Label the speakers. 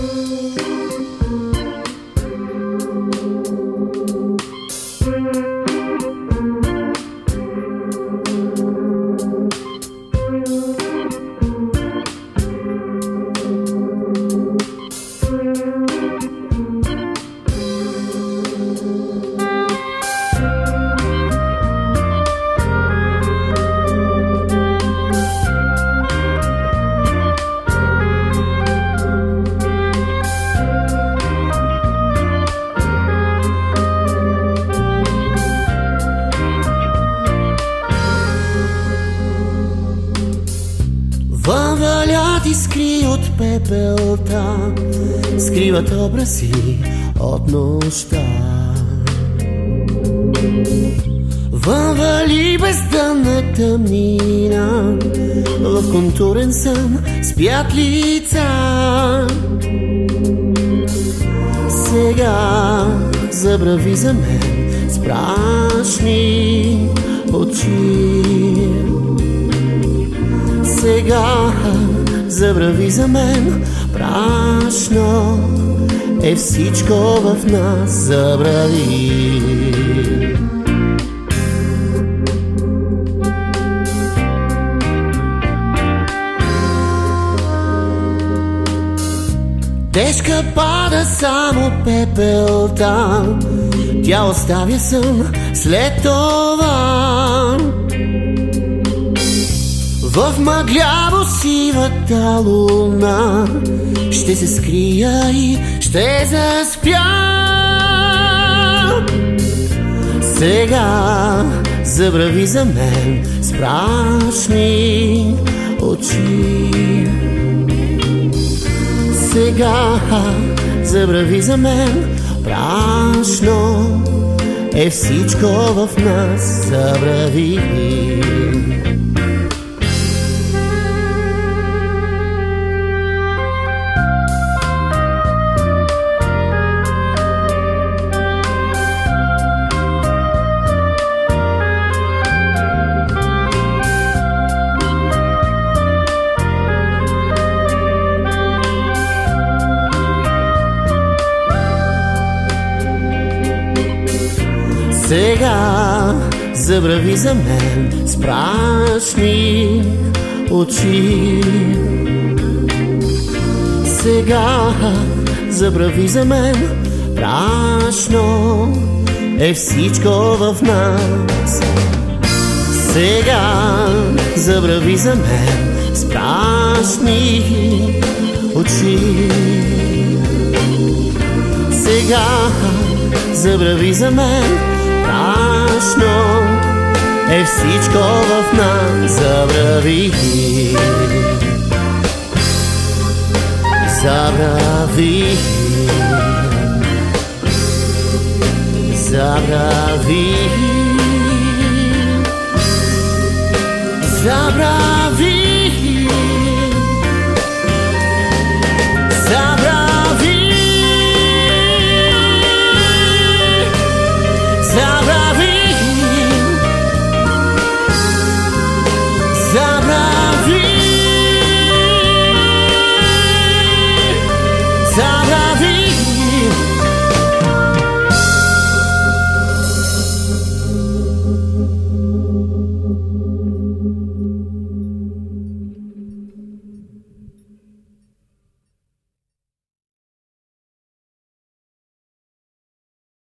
Speaker 1: Música Въвалят искри от пепелта, скриват образи от нощта. Въвали бездънна тъмнина, в контурен сън спят лица. Сега забрави за мен с прашни очи сега забрави за мен прашно е всичко в нас забрави. Тежка пада само пепелта, тя оставя сън след това. В мъгляво сивата луна ще се скрия и ще заспя. Сега забрави за мен с прашни очи. Сега забрави за мен прашно е всичко в нас забрави. Сега забрави за мен с прашни очи. Сега забрави за мен прашно е всичко в нас. Сега забрави за мен с прашни очи. Сега забрави за мен страшно е всичко в нас забрави. Забрави. Забрави. Забрави.